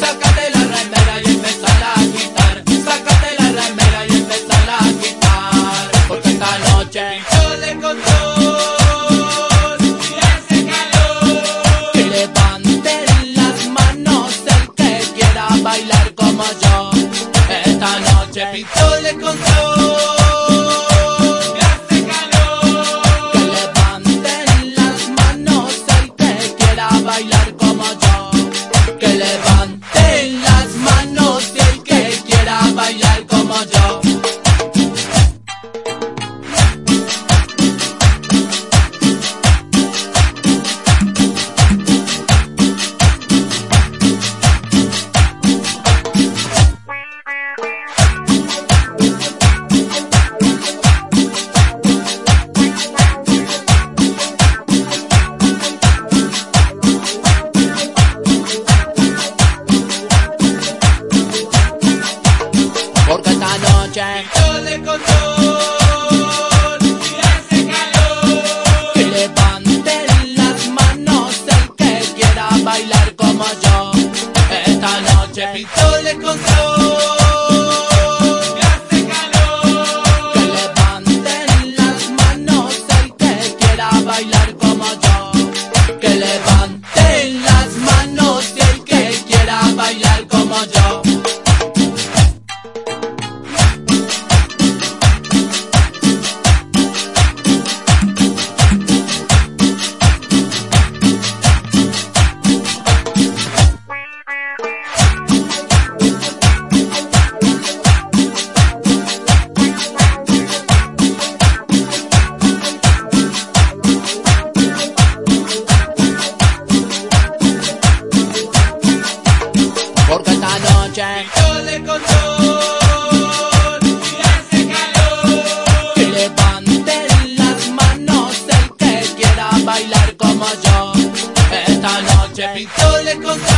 Sácate la remera y empezala a quitar. Sácate la remera y empezala a quitar. Porque esta noche yo le control y hace calor. Que levanten las manos el que quiera bailar como yo. Esta noche yo le control. bailar como yo. Viento de control y hace calor. Que levanten las manos el que quiera bailar como yo. Esta noche, viento de control. Yo. Esta noche Pistole con sol.